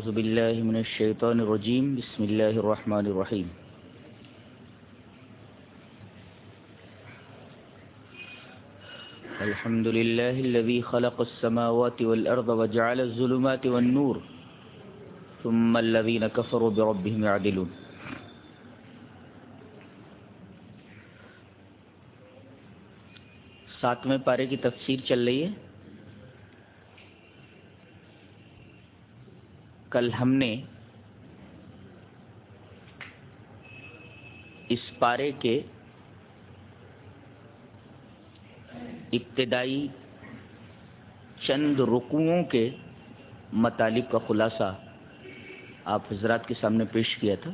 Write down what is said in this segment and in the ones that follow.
أعوذ بالله من الشيطان الرجيم بسم الله الرحمن الرحيم الحمد لله الذي خلق السماوات والأرض وجعل الظلمات والنور، ثم الذين كفروا بربهم يعدلون۔ ساتویں پارے کی تفسیر چل رہی ہے۔ کل ہم نے اس پارے کے ابتدائی چند رکوعوں کے مطالب کا خلاصہ آپ حضرات کے سامنے پیش کیا تھا۔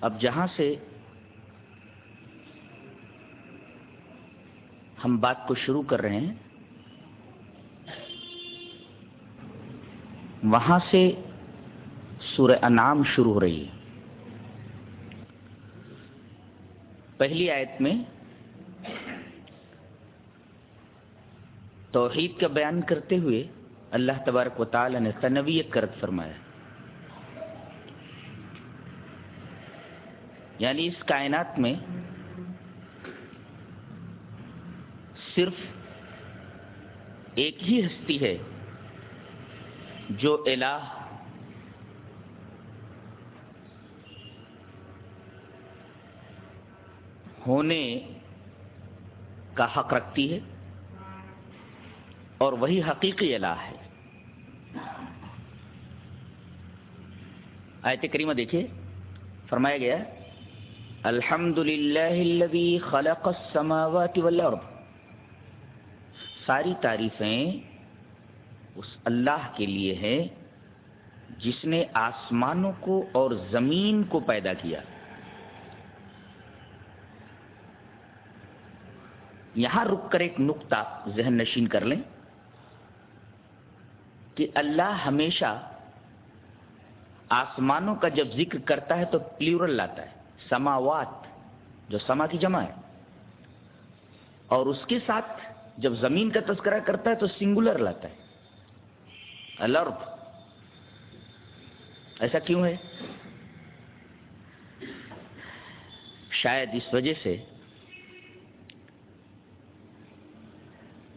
اب جہاں سے ہم بات کو شروع کر رہے ہیں۔ وہاں سے سورہ انعام شروع ہو رہی ہے۔ پہلی آیت میں توحید کا بیان کرتے ہوئے اللہ تبارک و تعالی نے تنویت کرت فرمایا۔ یعنی اس کائنات میں صرف ایک ہی ہستی ہے جو الہ ہونے کا حق رکھتی ہے اور وہی حقیقی الہ ہے۔ آیت کریمہ دیکھیے۔ فرمایا گیا الحمد للہ خلق السماوات والارض۔ ساری تعریفیں اس اللہ کے لیے ہے جس نے آسمانوں کو اور زمین کو پیدا کیا۔ یہاں رک کر ایک نقطہ ذہن نشین کر لیں کہ اللہ ہمیشہ آسمانوں کا جب ذکر کرتا ہے تو پلیورل لاتا ہے۔ سماوات، جو سما کی جمع ہے۔ اور اس کے ساتھ جب زمین کا تذکرہ کرتا ہے تو سنگولر لاتا ہے۔ الارض۔ ایسا کیوں ہے؟ شاید اس وجہ سے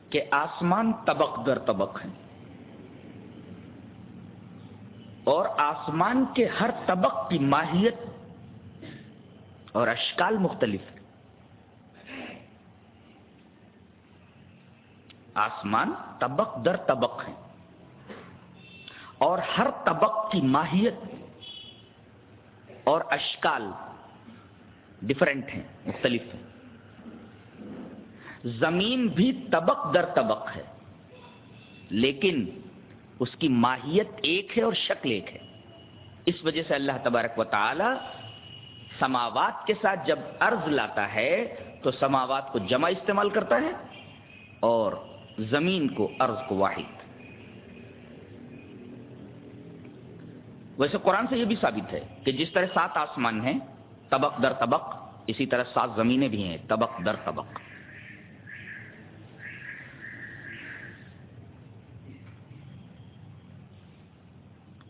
کہ آسمان طبق در طبق ہیں۔ اور آسمان کے ہر طبق کی ماہیت اور اشکال مختلف ہے آسمان طبق در طبق ہیں۔ اور ہر طبق کی ماہیت اور اشکال ڈفرینٹ ہیں، مختلف ہیں۔ زمین بھی طبق در طبق ہے، لیکن اس کی ماہیت ایک ہے اور شکل ایک ہے۔ اس وجہ سے اللہ تبارک و تعالی سماوات کے ساتھ جب ارض لاتا ہے تو سماوات کو جمع استعمال کرتا ہے اور زمین کو ارض کو واحد۔ ویسے قرآن سے یہ بھی ثابت ہے کہ جس طرح سات آسمان ہیں، طبق در طبق، اسی طرح سات زمینیں بھی ہیں، طبق در طبق۔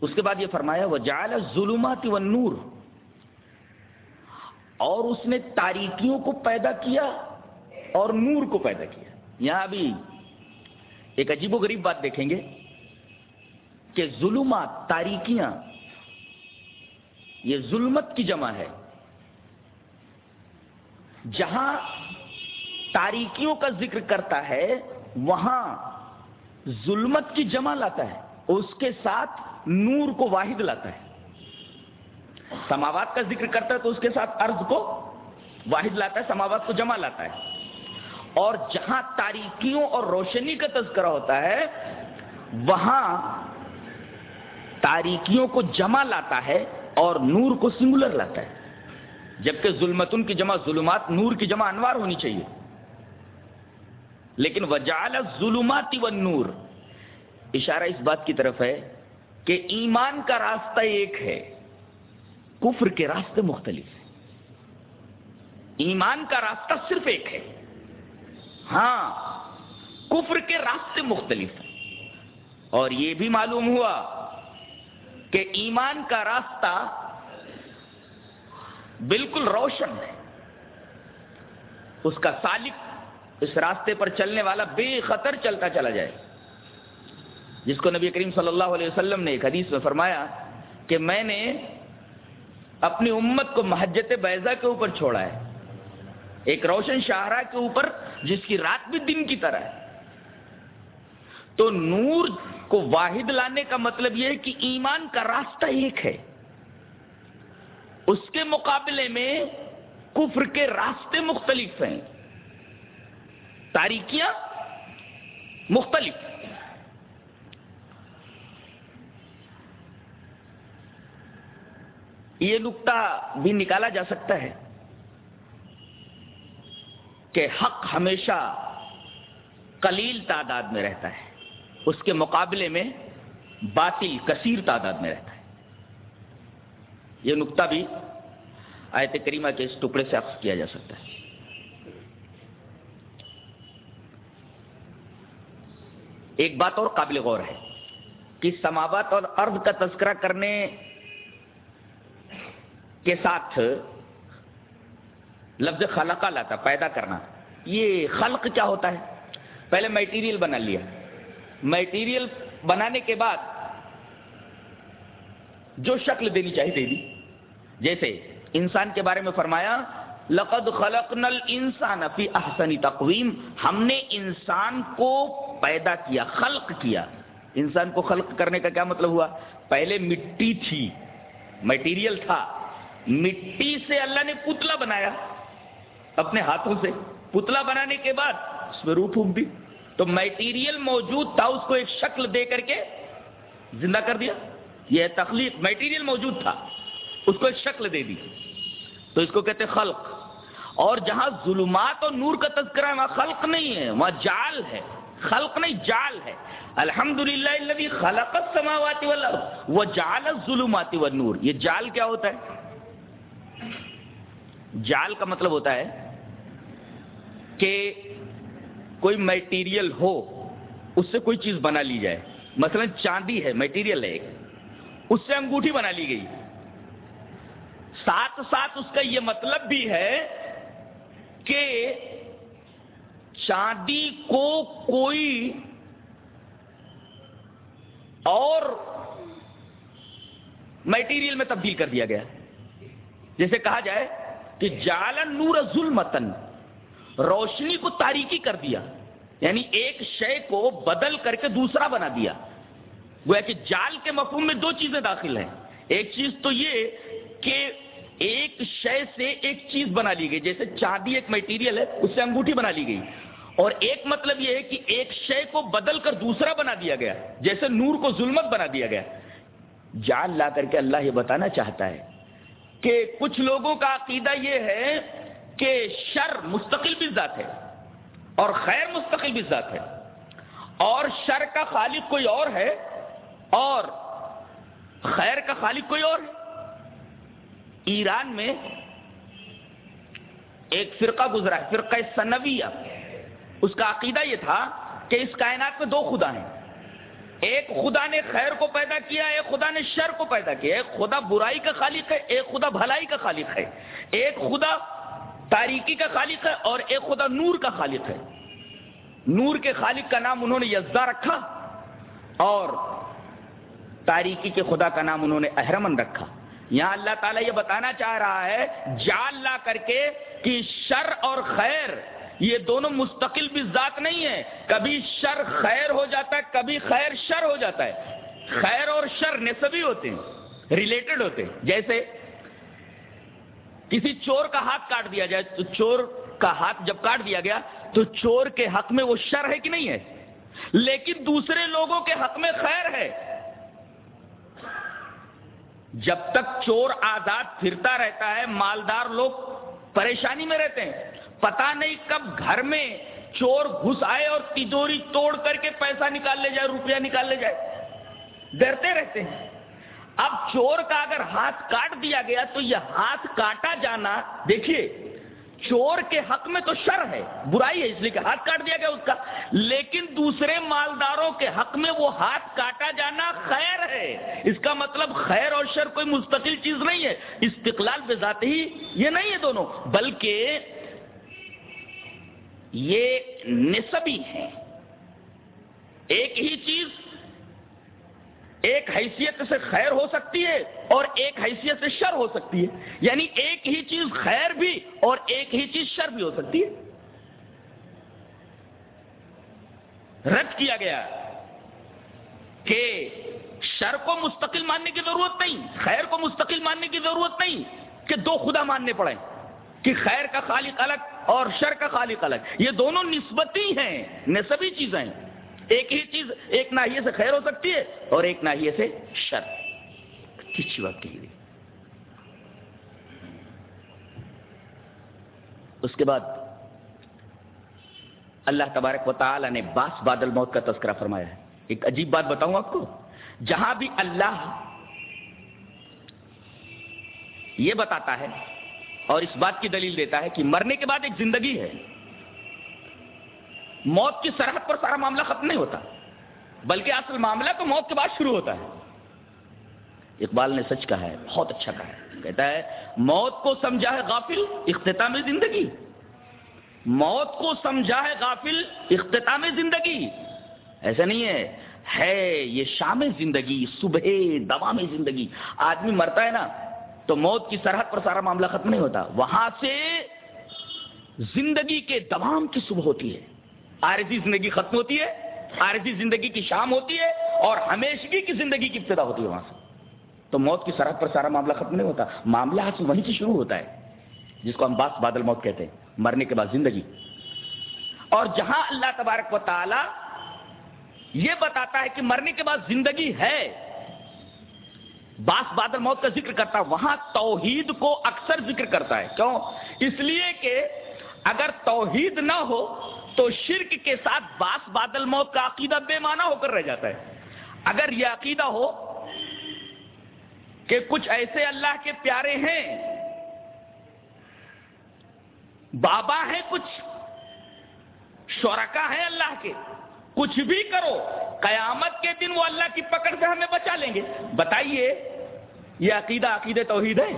اس کے بعد یہ فرمایا وہ جال ظلمات و نور اور اس نے تاریکیوں کو پیدا کیا اور نور کو پیدا کیا۔ یہاں ابھی ایک عجیب و غریب بات دیکھیں گے کہ ظلمات، تاریکیاں، یہ ظلمت کی جمع ہے۔ جہاں تاریکیوں کا ذکر کرتا ہے، وہاں ظلمت کی جمع لاتا ہے۔ اس کے ساتھ نور کو واحد لاتا ہے۔ سماوات کا ذکر کرتا ہے تو اس کے ساتھ ارض کو واحد لاتا ہے، سماوات کو جمع لاتا ہے۔ اور جہاں تاریکیوں اور روشنی کا تذکرہ ہوتا ہے، وہاں تاریکیوں کو جمع لاتا ہے اور نور کو سنگولر لاتا ہے۔ جبکہ ظلمتن کی جمع ظلمات نور کی جمع انوار ہونی چاہیے۔ لیکن وجال ظلمات و نور اشارہ اس بات کی طرف ہے کہ ایمان کا راستہ ایک ہے، کفر کے راستے مختلف ہیں۔ ایمان کا راستہ صرف ایک ہے۔ ہاں کفر کے راستے مختلف ہیں۔ اور یہ بھی معلوم ہوا کہ ایمان کا راستہ بالکل روشن ہے۔ اس کا سالک اس راستے پر چلنے والا بے خطر چلتا چلا جائے۔ جس کو نبی کریم صلی اللہ علیہ وسلم نے ایک حدیث میں فرمایا کہ میں نے اپنی امت کو محجت بیضا کے اوپر چھوڑا ہے۔ ایک روشن شاہراہ کے اوپر جس کی رات بھی دن کی طرح ہے۔ تو نور کو واحد لانے کا مطلب یہ ہے کہ ایمان کا راستہ ایک ہے۔ اس کے مقابلے میں کفر کے راستے مختلف ہیں۔ تاریکیاں مختلف۔ یہ نقطہ بھی نکالا جا سکتا ہے۔ کہ حق ہمیشہ قلیل تعداد میں رہتا ہے۔ اس کے مقابلے میں باطل کثیر تعداد میں رہتا ہے۔ یہ نقطہ بھی آیت کریمہ کے اس ٹکڑے سے اخذ کیا جا سکتا ہے۔ ایک بات اور قابل غور ہے کہ سماوات اور ارد کا تذکرہ کرنے کے ساتھ لفظ خلقہ لاتا پیدا کرنا۔ یہ خلق کیا ہوتا ہے؟ پہلے میٹیریل بنا لیا۔ میٹیریل بنانے کے بعد جو شکل دینی چاہیے دے دی جیسے انسان کے بارے میں فرمایا، لقد خلقنا الانسان فی احسن تقویم۔ ہم نے انسان کو پیدا کیا، خلق کیا۔ انسان کو خلق کرنے کا کیا مطلب ہوا؟ پہلے مٹی تھی میٹیریل تھا۔ مٹی سے اللہ نے پتلا بنایا۔ اپنے ہاتھوں سے پتلا بنانے کے بعد اس میں روح پھونک دی تو میٹیریل موجود تھا، اس کو ایک شکل دے کر کے زندہ کر دیا۔ یہ تخلیق میٹیریل موجود تھا، اس کو ایک شکل دے دی۔ تو اس کو کہتے خلق۔ اور جہاں ظلمات اور نور کا تذکرہ، وہاں خلق نہیں ہے، وہاں جال ہے۔ خلق نہیں جال ہے۔ الحمد للہ خلق سماوات والا وہ جال ظلمات و نور یہ جال کیا ہوتا ہے؟ جال کا مطلب ہوتا ہے کہ کوئی میٹیریل ہو، اس سے کوئی چیز بنا لی جائے۔ مثلا چاندی ہے میٹیریل ہے ایک۔ اس سے انگوٹھی بنا لی گئی۔ ساتھ ساتھ اس کا یہ مطلب بھی ہے کہ چاندی کو کوئی اور میٹیریل میں تبدیل کر دیا گیا۔ جیسے کہا جائے کہ جالن نور ظلمتن روشنی کو تاریکی کر دیا یعنی ایک شے کو بدل کر کے دوسرا بنا دیا۔ گویا کہ جال کے مفہوم میں دو چیزیں داخل ہیں۔ ایک چیز تو یہ کہ ایک شے سے ایک چیز بنا لی گئی، جیسے چاندی ایک میٹیریل ہے، اس سے انگوٹھی بنا لی گئی۔ اور ایک مطلب یہ ہے کہ ایک شے کو بدل کر دوسرا بنا دیا گیا، جیسے نور کو ظلمت بنا دیا گیا۔ جال لا کر کے اللہ یہ بتانا چاہتا ہے کہ کچھ لوگوں کا عقیدہ یہ ہے کہ شر مستقل بھی ذات ہے اور خیر مستقل بھی ذات ہے اور شر کا خالق کوئی اور ہے اور خیر کا خالق کوئی اور ہے ایران میں ایک فرقہ گزرا ہے، فرقہ سنویہ اس کا عقیدہ یہ تھا کہ اس کائنات میں دو خدا ہیں۔ ایک خدا نے خیر کو پیدا کیا، ایک خدا نے شر کو پیدا کیا۔ ایک خدا برائی کا خالق ہے، ایک خدا بھلائی کا خالق ہے۔ ایک خدا تاریکی کا خالق ہے اور ایک خدا نور کا خالق ہے۔ نور کے خالق کا نام انہوں نے یزا رکھا اور تاریکی کے خدا کا نام انہوں نے احرمن رکھا۔ یہاں اللہ تعالیٰ یہ بتانا چاہ رہا ہے، جال لا کر کے کہ شر اور خیر، یہ دونوں مستقل بھی ذات نہیں ہے کبھی شر خیر ہو جاتا ہے، کبھی خیر شر ہو جاتا ہے۔ خیر اور شر نصبی ہوتے ہیں ریلیٹڈ ہوتے ہیں۔ جیسے کسی چور کا ہاتھ کاٹ دیا جائے، تو چور کا ہاتھ جب کاٹ دیا گیا، تو چور کے حق میں وہ شر ہے کہ نہیں ہے؟ لیکن دوسرے لوگوں کے حق میں خیر ہے۔ جب تک چور آزاد پھرتا رہتا ہے، مالدار لوگ پریشانی میں رہتے ہیں۔ پتا نہیں کب گھر میں چور گھس آئے اور تجوری توڑ کر کے پیسہ نکال لے جائے، روپیہ نکال لے جائے۔ ڈرتے رہتے ہیں۔ اب چور کا اگر ہاتھ کاٹ دیا گیا تو یہ ہاتھ کاٹا جانا، دیکھیے، چور کے حق میں تو شر ہے، برائی ہے، اس لیے کہ ہاتھ کاٹ دیا گیا اس کا۔ لیکن دوسرے مالداروں کے حق میں وہ ہاتھ کاٹا جانا خیر ہے۔ اس کا مطلب خیر اور شر کوئی مستقل چیز نہیں ہے۔ استقلال بے ذات ہی یہ نہیں ہے دونوں، بلکہ یہ نسبی ہے ایک ہی چیز ایک حیثیت سے خیر ہو سکتی ہے اور ایک حیثیت سے شر ہو سکتی ہے۔ یعنی ایک ہی چیز خیر بھی اور ایک ہی چیز شر بھی ہو سکتی ہے۔ رد کیا گیا کہ شر کو مستقل ماننے کی ضرورت نہیں، خیر کو مستقل ماننے کی ضرورت نہیں کہ دو خدا ماننے پڑے کہ خیر کا خالق الگ اور شر کا خالق الگ۔ یہ دونوں نسبتی ہیں، نسبی چیزیں۔ ہیں ایک ہی چیز، ایک ناحیے سے خیر ہو سکتی ہے اور ایک ناحیے سے شر۔ کچھ بات کہی اس کے بعد اللہ تبارک و تعالی نے باس بادل موت کا تذکرہ فرمایا ہے۔ ایک عجیب بات بتاؤں آپ کو۔ جہاں بھی اللہ یہ بتاتا ہے اور اس بات کی دلیل دیتا ہے کہ مرنے کے بعد ایک زندگی ہے۔ موت کی سرحد پر سارا معاملہ ختم نہیں ہوتا، بلکہ اصل معاملہ تو موت کے بعد شروع ہوتا ہے۔ اقبال نے سچ کہا ہے، بہت اچھا کہا ہے۔ کہتا ہے، موت کو سمجھا ہے غافل، اختتام زندگی۔ موت کو سمجھا ہے غافل، اختتام زندگی۔ ایسا نہیں ہے ہے یہ شام زندگی، صبح دوام زندگی۔ آدمی مرتا ہے نا، تو موت کی سرحد پر سارا معاملہ ختم نہیں ہوتا۔ وہاں سے زندگی کے دوام کی صبح ہوتی ہے۔ عارضی زندگی ختم ہوتی ہے عارضی زندگی کی شام ہوتی ہے اور ہمیشگی کی زندگی کی ابتدا ہوتی ہے وہاں سے۔ تو موت کی سرحد پر سارا معاملہ ختم نہیں ہوتا۔ معاملہ حاصل وہیں سے شروع ہوتا ہے، جس کو ہم باس بادل موت کہتے ہیں، مرنے کے بعد زندگی۔ اور جہاں اللہ تبارک و تعالی یہ بتاتا ہے کہ مرنے کے بعد زندگی ہے، باس بادل موت کا ذکر کرتا ہے وہاں توحید کو اکثر ذکر کرتا ہے۔ کیوں؟ اس لیے کہ اگر توحید نہ ہو تو شرک کے ساتھ باس بادل موت کا عقیدہ بے معنی ہو کر رہ جاتا ہے۔ اگر یہ عقیدہ ہو کہ کچھ ایسے اللہ کے پیارے ہیں، بابا ہیں کچھ، شرکا ہیں اللہ کے، کچھ بھی کرو، قیامت کے دن وہ اللہ کی پکڑ سے ہمیں بچا لیں گے۔ بتائیے، یہ عقیدہ عقید توحید ہے؟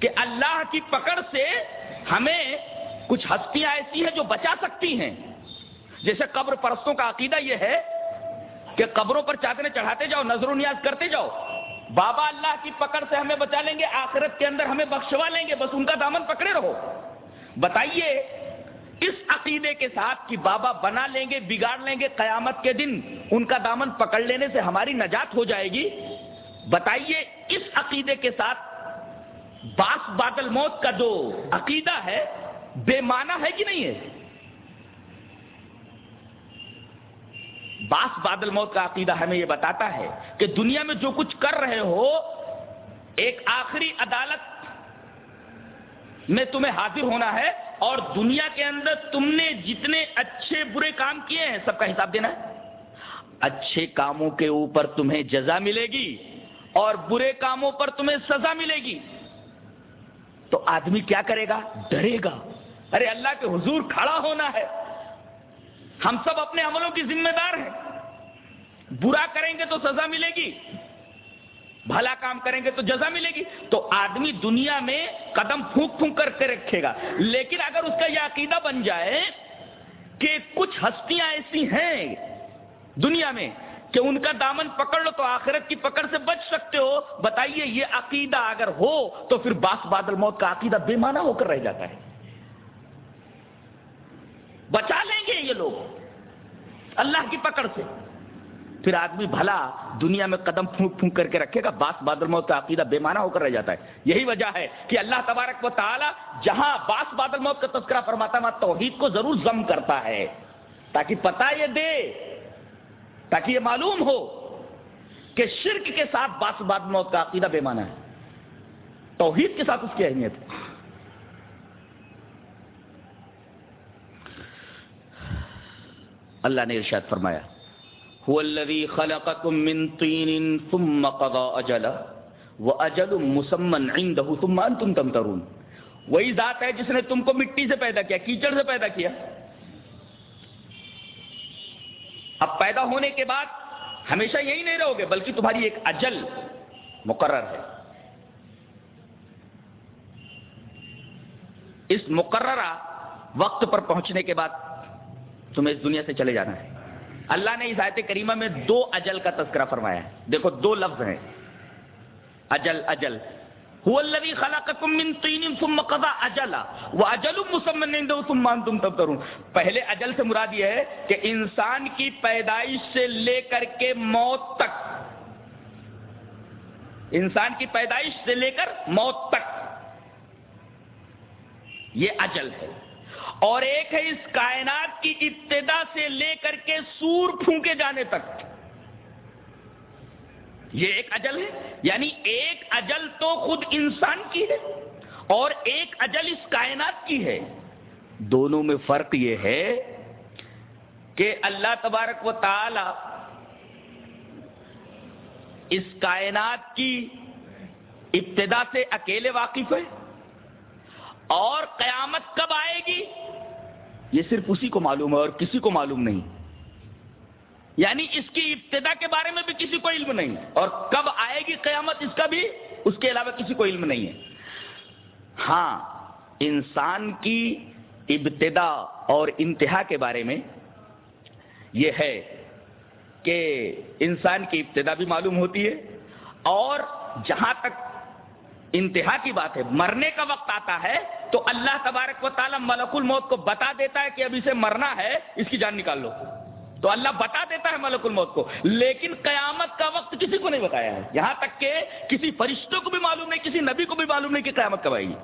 کہ اللہ کی پکڑ سے ہمیں کچھ ہستیاں ایسی ہیں جو بچا سکتی ہیں۔ جیسے قبر پرستوں کا عقیدہ یہ ہے کہ قبروں پر چادریں چڑھاتے جاؤ، نظر و نیاز کرتے جاؤ۔ بابا اللہ کی پکڑ سے ہمیں بچا لیں گے، آخرت کے اندر ہمیں بخشوا لیں گے، بس ان کا دامن پکڑے رہو۔ بتائیے، اس عقیدے کے ساتھ کہ بابا بنا لیں گے، بگاڑ لیں گے، قیامت کے دن ان کا دامن پکڑ لینے سے ہماری نجات ہو جائے گی۔ بتائیے، اس عقیدے کے ساتھ باس بادل موت کا جو عقیدہ ہے بے معنی ہے کہ نہیں ہے؟ باس بادل موت کا عقیدہ ہمیں یہ بتاتا ہے کہ دنیا میں جو کچھ کر رہے ہو، ایک آخری عدالت میں تمہیں حاضر ہونا ہے اور دنیا کے اندر تم نے جتنے اچھے برے کام کیے ہیں، سب کا حساب دینا ہے۔ اچھے کاموں کے اوپر تمہیں جزا ملے گی اور برے کاموں پر تمہیں سزا ملے گی۔ تو آدمی کیا کرے گا؟ ڈرے گا۔ ارے اللہ کے حضور کھڑا ہونا ہے۔ ہم سب اپنے عملوں کی ذمہ دار ہیں۔ برا کریں گے تو سزا ملے گی۔ بھلا کام کریں گے تو جزا ملے گی۔ تو آدمی دنیا میں قدم پھونک پھونک کر کے رکھے گا۔ لیکن اگر اس کا یہ عقیدہ بن جائے کہ کچھ ہستیاں ایسی ہیں دنیا میں کہ ان کا دامن پکڑ لو تو آخرت کی پکڑ سے بچ سکتے ہو، بتائیے یہ عقیدہ اگر ہو تو پھر باس بادل موت کا عقیدہ بے معنی ہو کر رہ جاتا ہے۔ بچا لیں گے یہ لوگ اللہ کی پکڑ سے پھر آدمی بھلا دنیا میں قدم پھونک پھونک کر کے رکھے گا، باس بادل موت کا عقیدہ بے معنی ہو کر رہ جاتا ہے۔ یہی وجہ ہے کہ اللہ تبارک و تعالی جہاں باس بادل موت کا تذکرہ فرماتا ہے توحید کو ضرور ضم کرتا ہے۔ تاکہ پتہ یہ دے، تاکہ یہ معلوم ہو کہ شرک کے ساتھ باس بادل موت کا عقیدہ بے معنی ہے۔ توحید کے ساتھ اس کی اہمیت ہے۔ اللہ نے ارشاد فرمایا، هو الذي خلقكم من طين ثم قضى اجلا واجل مسمى عنده ثم انتم تمترون. وہی ذات ہے جس نے تم کو مٹی سے پیدا کیا، کیچڑ سے پیدا کیا۔ اب پیدا ہونے کے بعد ہمیشہ یہی نہیں رہو گے، بلکہ تمہاری ایک اجل مقرر ہے۔ اس مقررہ وقت پر پہنچنے کے بعد تمہیں اس دنیا سے چلے جانا ہے۔ اللہ نے اس آیت کریمہ میں دو اجل کا تذکرہ فرمایا ہے۔ دیکھو، دو لفظ ہیں۔ اجل اجل۔ پہلے اجل سے مراد یہ ہے کہ انسان کی پیدائش سے لے کر کے موت تک۔ انسان کی پیدائش سے لے کر موت تک۔ یہ اجل ہے۔ اور ایک ہے اس کائنات کی ابتدا سے لے کر کے سور پھونکے جانے تک۔ یہ ایک اجل ہے۔ یعنی ایک اجل تو خود انسان کی ہے اور ایک اجل اس کائنات کی ہے۔ دونوں میں فرق یہ ہے کہ اللہ تبارک و تعالی اس کائنات کی ابتدا سے اکیلے واقف ہے۔ اور قیامت کب آئے گی؟ یہ صرف اسی کو معلوم ہے اور کسی کو معلوم نہیں۔ یعنی اس کی ابتدا کے بارے میں بھی کسی کو علم نہیں۔ اور کب آئے گی قیامت اس کا بھی، اس کے علاوہ کسی کو علم نہیں ہے۔ ہاں انسان کی ابتدا اور انتہا کے بارے میں یہ ہے کہ انسان کی ابتدا بھی معلوم ہوتی ہے اور جہاں تک انتہا کی بات ہے، مرنے کا وقت آتا ہے تو اللہ تبارک و تعالیٰ ملک الموت کو بتا دیتا ہے کہ اب اسے مرنا ہے، اس کی جان نکال لو۔ تو اللہ بتا دیتا ہے ملک الموت کو، لیکن قیامت کا وقت کسی کو نہیں بتایا ہے۔ یہاں تک کہ کسی فرشتوں کو بھی معلوم نہیں، کسی نبی کو بھی معلوم نہیں کہ قیامت کب آئے گی۔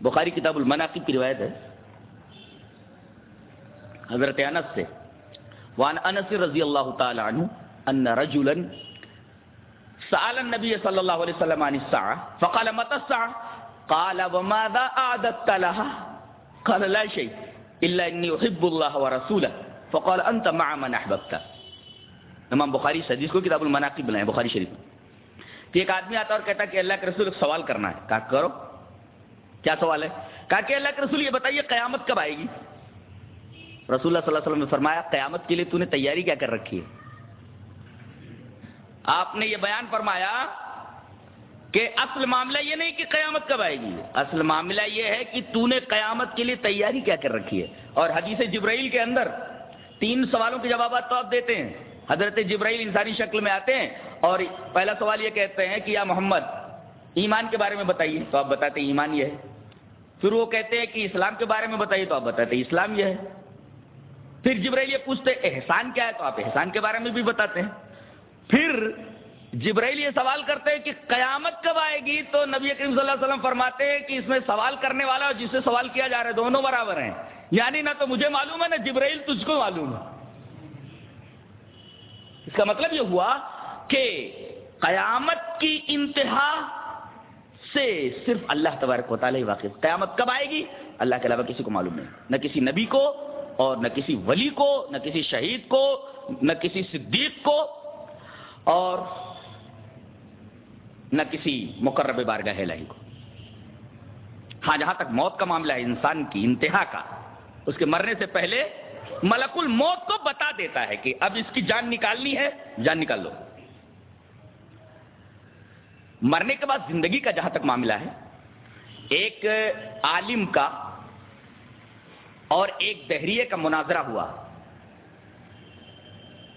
بخاری کتاب المناقب کی روایت ہے۔ حضرت انس سے۔ وان انس رضی اللہ تعالی عنہ ان رجلا سأل النبي صلى الله عليه وسلم عن الساعة، فقال، متى الساعة؟ قال، وماذا أعددت لها؟ قال، لا شيء، إلا إني أحب الله ورسوله. فقال، أنت مع من أحببت. امام بخاری حدیث کو کتاب المناقب بنائے بخاری شریف میں۔ کہ ایک آدمی آتا اور کہتا کہ اللہ کے رسول ایک سوال کرنا ہے۔ کہا، کرو؟ کیا سوال ہے؟ کہا کہ اللہ کے رسول، یہ بتائیے قیامت کب آئے گی؟ رسول اللہ صلی اللہ علیہ وسلم نے فرمایا، قیامت کے لیے تو نے تیاری کیا کر رکھی ہے؟ آپ نے یہ بیان فرمایا کہ اصل معاملہ یہ نہیں کہ قیامت کب آئے گی، اصل معاملہ یہ ہے کہ تو نے قیامت کے لیے تیاری کیا کر رکھی ہے۔ اور حدیث جبرائیل کے اندر تین سوالوں کے جوابات تو آپ دیتے ہیں۔ حضرت جبرائیل انسانی شکل میں آتے ہیں اور پہلا سوال یہ کہتے ہیں کہ یا محمد، ایمان کے بارے میں بتائیے۔ تو آپ بتاتے ہیں ایمان یہ ہے۔ پھر وہ کہتے ہیں کہ اسلام کے بارے میں بتائیے تو آپ بتاتے ہیں اسلام یہ ہے۔ پھر جبرائیل یہ پوچھتے احسان کیا ہے؟ تو آپ احسان کے بارے میں بھی بتاتے ہیں۔ پھر جبرائیل یہ سوال کرتے ہیں کہ قیامت کب آئے گی؟ تو نبی کریم صلی اللہ علیہ وسلم فرماتے ہیں کہ اس میں سوال کرنے والا اور جس سے سوال کیا جا رہا ہے دونوں برابر ہیں۔ یعنی نہ تو مجھے معلوم ہے، نہ جبرائیل تجھ کو معلوم ہے۔ اس کا مطلب یہ ہوا کہ قیامت کی انتہا سے صرف اللہ تبارک و تعالیٰ واقف۔ قیامت کب آئے گی؟ اللہ کے علاوہ کسی کو معلوم نہیں۔ نہ کسی نبی کو اور نہ کسی ولی کو، نہ کسی شہید کو، نہ کسی صدیق کو اور نہ کسی مقرب بارگاہ الہی کو۔ ہاں جہاں تک موت کا معاملہ ہے، انسان کی انتہا کا، اس کے مرنے سے پہلے ملک الموت کو بتا دیتا ہے کہ اب اس کی جان نکالنی ہے، جان نکال لو۔ مرنے کے بعد زندگی کا جہاں تک معاملہ ہے، ایک عالم کا اور ایک دہریے کا مناظرہ ہوا۔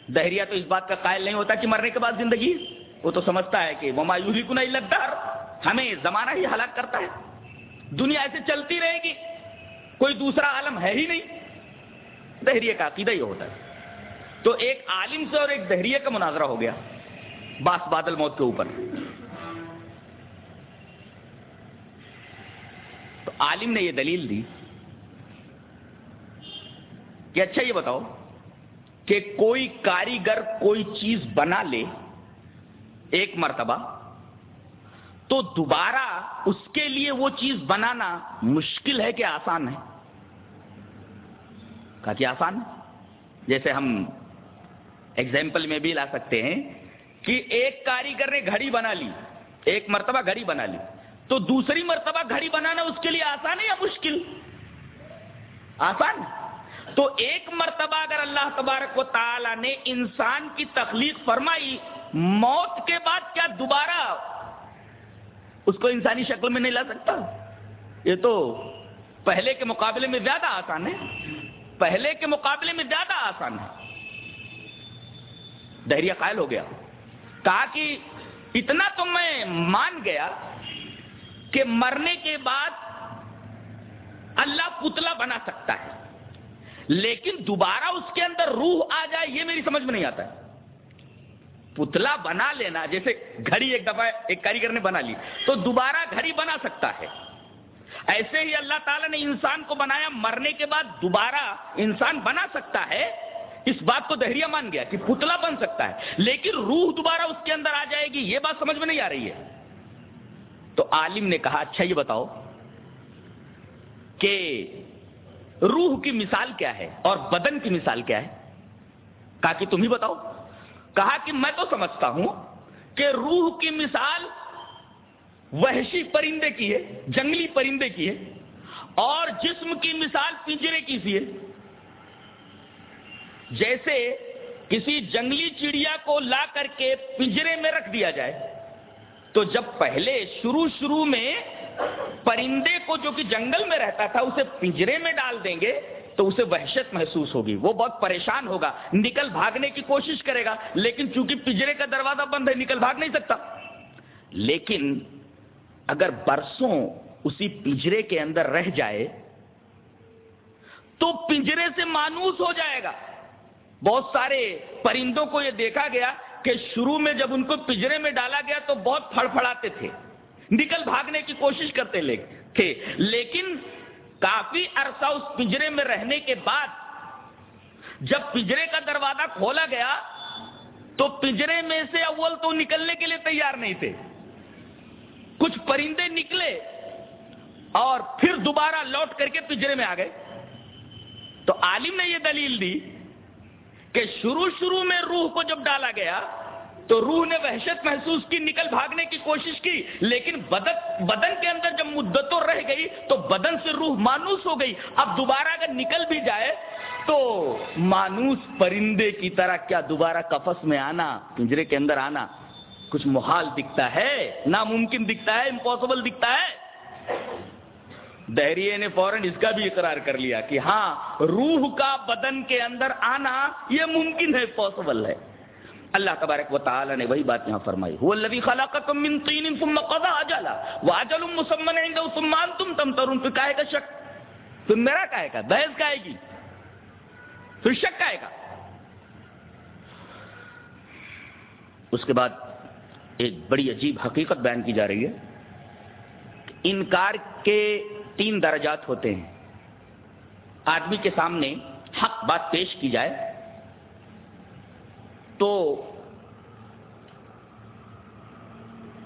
دہریا تو اس بات کا قائل نہیں ہوتا کہ مرنے کے بعد زندگی وہ تو سمجھتا ہے کہ وہ مایوسی کو نہیں لگتا ہمیں زمانہ ہی ہلاک کرتا ہے۔ دنیا ایسے چلتی رہے گی۔ کوئی دوسرا عالم ہے ہی نہیں۔ دہریے کا عقیدہ یہ ہوتا ہے۔ تو ایک عالم سے اور ایک دہریے کا مناظرہ ہو گیا۔ باس بادل موت کے اوپر۔ تو عالم نے یہ دلیل دی کہ اچھا یہ بتاؤ کہ کوئی کاریگر کوئی چیز بنا لے ایک مرتبہ، تو دوبارہ اس کے لیے وہ چیز بنانا مشکل ہے کہ آسان ہے؟ کہا کہ آسان؟ جیسے ہم ایگزامپل میں بھی لا سکتے ہیں کہ ایک کاریگر نے گھڑی بنا لی، ایک مرتبہ گھڑی بنا لی، تو دوسری مرتبہ گھڑی بنانا اس کے لیے آسان ہے یا مشکل؟ آسان۔ تو ایک مرتبہ اگر اللہ تبارک و تعالی نے انسان کی تخلیق فرمائی، موت کے بعد کیا دوبارہ اس کو انسانی شکل میں نہیں لا سکتا؟ یہ تو پہلے کے مقابلے میں زیادہ آسان ہے۔ پہلے کے مقابلے میں زیادہ آسان ہے۔ دہریا قائل ہو گیا۔ کہا کہ اتنا تو میں مان گیا کہ مرنے کے بعد اللہ پتلا بنا سکتا ہے۔ لیکن دوبارہ اس کے اندر روح آ جائے، یہ میری سمجھ میں نہیں آتا ہے۔ پتلا بنا لینا، جیسے گھڑی ایک دفعہ ایک کاریگر نے بنا لی، تو دوبارہ گھڑی بنا سکتا ہے۔ ایسے ہی اللہ تعالیٰ نے انسان کو بنایا، مرنے کے بعد دوبارہ انسان بنا سکتا ہے۔ اس بات کو دہریا مان گیا کہ پتلا بن سکتا ہے، لیکن روح دوبارہ اس کے اندر آ جائے گی، یہ بات سمجھ میں نہیں آ رہی ہے۔ تو عالم نے کہا اچھا یہ بتاؤ کہ روح کی مثال کیا ہے اور بدن کی مثال کیا ہے؟ کہا کہ تم ہی بتاؤ۔ کہا کہ میں تو سمجھتا ہوں کہ روح کی مثال وحشی پرندے کی ہے، جنگلی پرندے کی ہے، اور جسم کی مثال پنجرے کی سی ہے۔ جیسے کسی جنگلی چڑیا کو لا کر کے پنجرے میں رکھ دیا جائے، تو جب پہلے شروع شروع میں پرندے کو جو کہ جنگل میں رہتا تھا، اسے پنجرے میں ڈال دیں گے تو اسے وحشت محسوس ہوگی۔ وہ بہت پریشان ہوگا۔ نکل بھاگنے کی کوشش کرے گا، لیکن چونکہ پنجرے کا دروازہ بند ہے، نکل بھاگ نہیں سکتا۔ لیکن اگر برسوں اسی پنجرے کے اندر رہ جائے، تو پنجرے سے مانوس ہو جائے گا۔ بہت سارے پرندوں کو یہ دیکھا گیا کہ شروع میں جب ان کو پنجرے میں ڈالا گیا تو بہت پھڑ پھڑاتے تھے۔ نکل بھاگنے کی کوشش کرتے تھے۔ لیکن کافی عرصہ اس پنجرے میں رہنے کے بعد جب پنجرے کا دروازہ کھولا گیا، تو پنجرے میں سے اول تو نکلنے کے لیے تیار نہیں تھے۔ کچھ پرندے نکلے اور پھر دوبارہ لوٹ کر کے پنجرے میں آ گئے۔ تو عالم نے یہ دلیل دی کہ شروع شروع میں روح کو جب ڈالا گیا تو روح نے وحشت محسوس کی، نکل بھاگنے کی کوشش کی، لیکن بدن بدن کے اندر جب مدتوں رہ گئی تو بدن سے روح مانوس ہو گئی۔ اب دوبارہ اگر نکل بھی جائے تو مانوس پرندے کی طرح کیا دوبارہ کفس میں آنا، پنجرے کے اندر آنا۔ کچھ محال دکھتا ہے، ناممکن دکھتا ہے امپاسبل دکھتا ہے۔ دہریے نے فوراً اس کا بھی اقرار کر لیا کہ ہاں روح کا بدن کے اندر آنا یہ ممکن ہے پاسبل ہے۔ اللہ تبارک و تعالی نے وہی بات یہاں فرمائی، هو الذي خلقكم من طين ثم قضى اجلا، واجل مسمى عنده ثم انتم تمترون. تو کہے گا شک میرا کہے گا، بحث کہے گی، پھر شک کہے گا۔ اس کے بعد ایک بڑی عجیب حقیقت بیان کی جا رہی ہے انکار کے تین درجات ہوتے ہیں۔ آدمی کے سامنے حق بات پیش کی جائے تو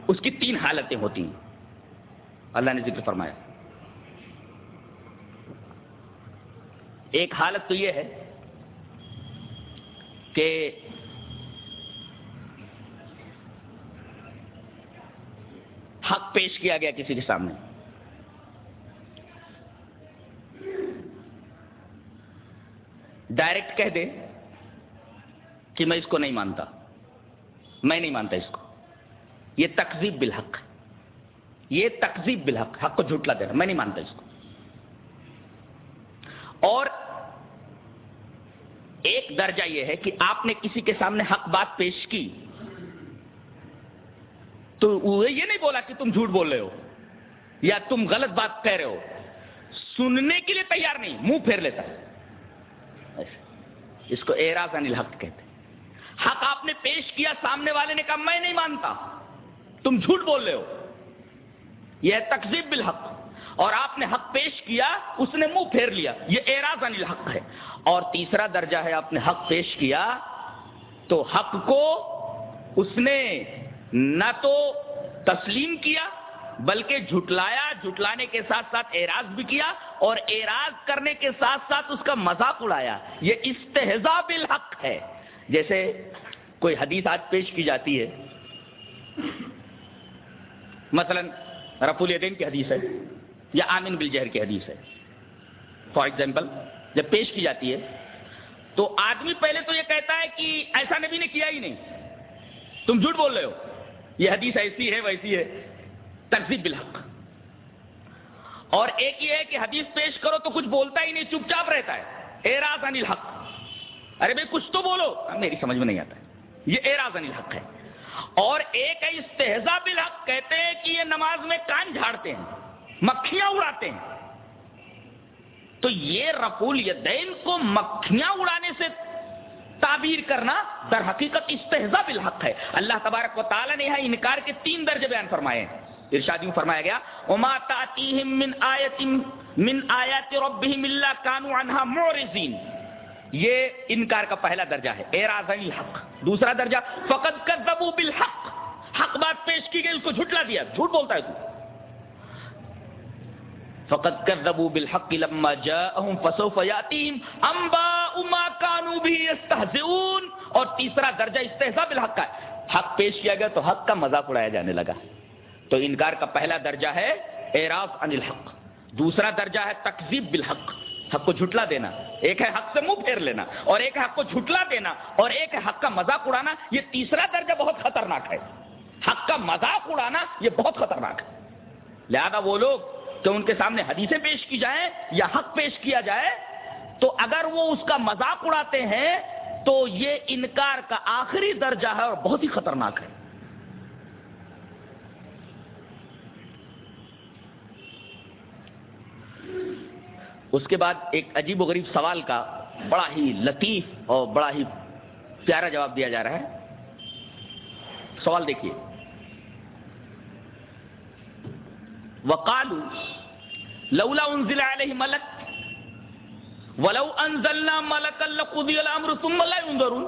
اس کی تین حالتیں ہوتی ہیں۔ اللہ نے ذکر فرمایا۔ ایک حالت تو یہ ہے کہ حق پیش کیا گیا کسی کے سامنے۔ ڈائریکٹ کہہ دے کہ میں اس کو نہیں مانتا۔ میں نہیں مانتا اس کو۔ یہ تقزیب بالحق۔ یہ تقزیب بالحق۔ حق کو جھوٹلا دینا۔ میں نہیں مانتا اس کو۔ اور ایک درجہ یہ ہے کہ آپ نے کسی کے سامنے حق بات پیش کی۔ تو وہ یہ نہیں بولا کہ تم جھوٹ بول رہے ہو یا تم غلط بات کہہ رہے ہو۔ سننے کے لیے تیار نہیں، منہ پھیر لیتا اس کو اعراض عن الحق کہتے حق آپ نے پیش کیا سامنے والے نے کہا میں نہیں مانتا۔ تم جھوٹ بول رہے ہو۔ یہ تقزیب بالحق۔ اور آپ نے حق پیش کیا، اس نے منہ پھیر لیا۔ یہ اعراض عن الحق ہے۔ اور تیسرا درجہ ہے، آپ نے حق پیش کیا، تو حق کو اس نے نہ تو تسلیم کیا، بلکہ جھٹلایا، جھٹلانے کے ساتھ ساتھ اعراض بھی کیا، اور اعراض کرنے کے ساتھ ساتھ اس کا مذاق اڑایا۔ یہ استحزا بالحق ہے۔ جیسے کوئی حدیث آج پیش کی جاتی ہے۔ مثلا رفول الدین کی حدیث ہے یا آمن بالجہر کی حدیث ہے۔ فار ایگزامپل جب پیش کی جاتی ہے، تو آدمی پہلے تو یہ کہتا ہے کہ ایسا نبی نے کیا ہی نہیں۔ تم جھوٹ بول رہے ہو۔ یہ حدیث ایسی ہے، ویسی ہے۔ تقزیب بالحق۔ اور ایک یہ ہے کہ حدیث پیش کرو تو کچھ بولتا ہی نہیں، چپ چاپ رہتا ہے۔ اعراض عن الحق۔ ارے بھائی کچھ تو بولو۔ میری سمجھ میں نہیں آتا یہ اعراض عن الحق ہے۔ اور ایک ہے استحزا بالحق کہتے ہیں کہ یہ نماز میں کان جھاڑتے ہیں، مکھیاں اڑاتے ہیں۔ تو یہ رفول یدین کو مکھیاں اڑانے سے تعبیر کرنا در حقیقت استحزا بالحق ہے۔ اللہ تبارک و تعالی نے یہاں انکار کے تین درجے بیان فرمائے ہیں۔ ارشادی میں فرمایا گیا، وما تاتيهم من آیت من آیات ربهم الا كانوا عنها معرضين۔ یہ انکار کا پہلا درجہ ہے، اعراض الحق۔ دوسرا درجہ فقط كذبوا بالحق۔ حق بات پیش کی گئی اس کو جھٹلا دیا۔ جھوٹ بولتا ہے تو۔ فقط كذبوا بالحق لما جاءهم فسوف ياتيهم انباء ما كانوا به يستهزئون اور تیسرا درجہ استحزاء بالحق کا ہے۔ حق پیش کیا گیا تو حق کا مذاق اڑایا جانے لگا۔ تو انکار کا پہلا درجہ ہے اعراض عن الحق۔ دوسرا درجہ ہے تکذیب بالحق۔ حق کو جھٹلا دینا، ایک ہے حق سے منہ پھیر لینا اور ایک ہے حق کو جھٹلا دینا اور ایک ہے حق کا مذاق اڑانا، یہ تیسرا درجہ بہت خطرناک ہے۔ حق کا مذاق اڑانا یہ بہت خطرناک ہے۔ لہذا وہ لوگ کہ ان کے سامنے حدیثیں پیش کی جائیں یا حق پیش کیا جائے، تو اگر وہ اس کا مذاق اڑاتے ہیں، تو یہ انکار کا آخری درجہ ہے اور بہت ہی خطرناک ہے۔ اس کے بعد ایک عجیب و غریب سوال کا بڑا ہی لطیف اور بڑا ہی پیارا جواب دیا جا رہا ہے۔ سوال دیکھیے۔ وقالو لولا انزل علیہ ملک ولو انزلنا ملکا لقضی الامر ثم لا ينظرون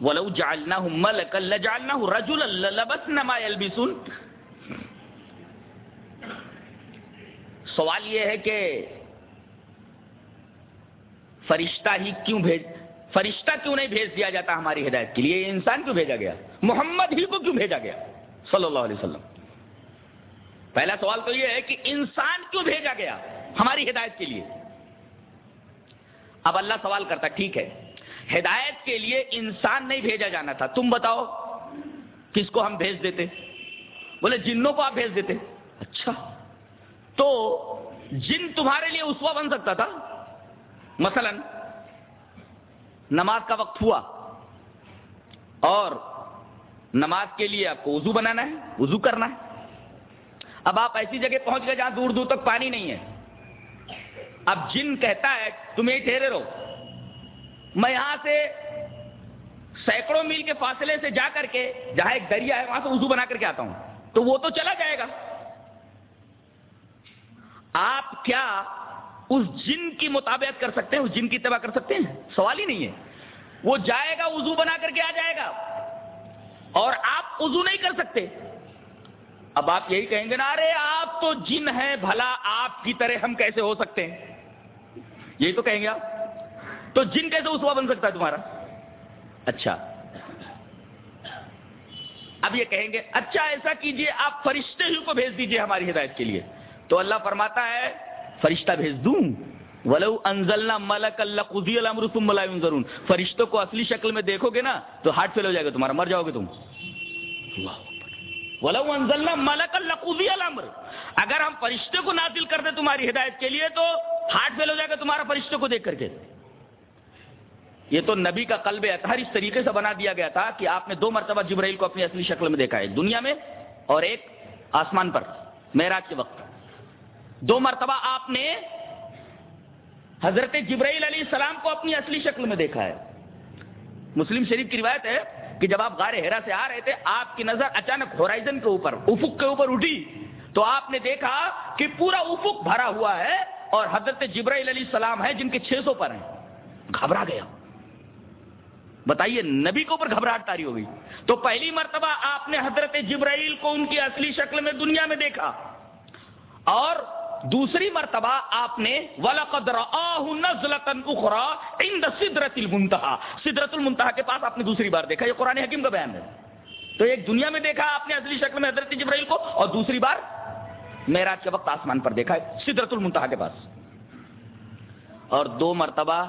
ولو جعلناه ملکا لجعلناه رجلا للبسنا ما يلبسون سوال یہ ہے کہ فرشتہ ہی کیوں بھیج فرشتہ کیوں نہیں بھیج دیا جاتا ہماری ہدایت کے لیے؟ انسان کیوں بھیجا گیا؟ محمد ہی کو کیوں بھیجا گیا؟ صلی اللہ علیہ وسلم۔ پہلا سوال تو یہ ہے کہ انسان کیوں بھیجا گیا ہماری ہدایت کے لیے؟ اب اللہ سوال کرتا، ٹھیک ہے، ہدایت کے لیے انسان نہیں بھیجا جانا تھا، تم بتاؤ، کس کو ہم بھیج دیتے؟ بولے، جنوں کو آپ بھیج دیتے؟ اچھا۔ تو جن تمہارے لیے اسوا بن سکتا تھا، مثلا نماز کا وقت ہوا اور نماز کے لیے آپ کو وضو بنانا ہے، وضو کرنا ہے۔ اب آپ ایسی جگہ پہنچ گئے جہاں دور دور تک پانی نہیں ہے۔ اب جن کہتا ہے، تم یہی ٹھہرے رہو۔ میں یہاں سے سینکڑوں میل کے فاصلے سے جا کر کے، جہاں ایک دریا ہے، وہاں سے وضو بنا کر کے آتا ہوں۔ تو وہ تو چلا جائے گا۔ آپ کیا اس جن کی مطابقت کر سکتے ہیں، اس جن کی اتباع کر سکتے ہیں؟ سوال ہی نہیں ہے۔ وہ جائے گا، وضو بنا کر کے آ جائے گا۔ اور آپ وضو نہیں کر سکتے۔ اب آپ یہی کہیں گے نا، ارے آپ تو جن ہیں، بھلا آپ کی طرح ہم کیسے ہو سکتے ہیں؟ یہی تو کہیں گے آپ۔ تو جن کیسے اسوا بن سکتا ہے تمہارا؟ اچھا۔ اب یہ کہیں گے اچھا ایسا کیجیے، آپ فرشتے ہی کو بھیج دیجیے ہماری ہدایت کے لیے۔ تو اللہ فرماتا ہے، فرشتہ بھیج دوں۔ ولو انزلنا ملک اللہ قضی الامر ثم لا ينظرون۔ فرشتوں کو اصلی شکل میں دیکھو گے نا، تو ہارٹ فیل ہو جائے گا تمہارا۔ مر جاؤ گے تم۔ ولو انزلنا ملک اللہ قضی الامر اگر ہم فرشتے کو نازل کر دیں تمہاری ہدایت کے لیے، تو ہارٹ فیل ہو جائے گا تمہارا فرشتے کو دیکھ کر کے۔ یہ تو نبی کا قلب اطہر اس طریقے سے بنا دیا گیا تھا کہ آپ نے دو مرتبہ جبرائیل کو اپنی اصلی شکل میں دیکھا ہے۔ دنیا میں اور ایک آسمان پر، معراج کے وقت۔ دو مرتبہ آپ نے حضرت جبرائیل علیہ السلام کو اپنی اصلی شکل میں دیکھا ہے۔ مسلم شریف کی روایت ہے کہ جب آپ غار ہیرا سے آ رہے تھے، آپ کی نظر اچانک ہورائزن کے اوپر، افق کے اوپر اٹھی۔ تو آپ نے دیکھا کہ پورا افق بھرا ہوا ہے اور حضرت جبرائیل علیہ السلام ہے جن کے چھ سو پر ہیں۔ گھبرا گیا۔ بتائیے، نبی کے اوپر گھبراہٹ تاری ہو گئی۔ تو پہلی مرتبہ آپ نے حضرت جبرائیل کو ان کی اصلی شکل میں دنیا میں دیکھا۔ اور دوسری مرتبہ آپ نے وَلَقَدْ رَآهُ نَزْلَةً أُخْرَى عِنْدَ سدرت المنتہا کے پاس آپ نے دوسری بار دیکھا، یہ قرآن حکیم کا بیان ہے۔ تو ایک دنیا میں دیکھا آپ نے اصلی شکل میں حضرت جبرائیل کو اور دوسری بار معراج کے وقت آسمان پر دیکھا ہے سدرت المنتہا کے پاس۔ اور دو مرتبہ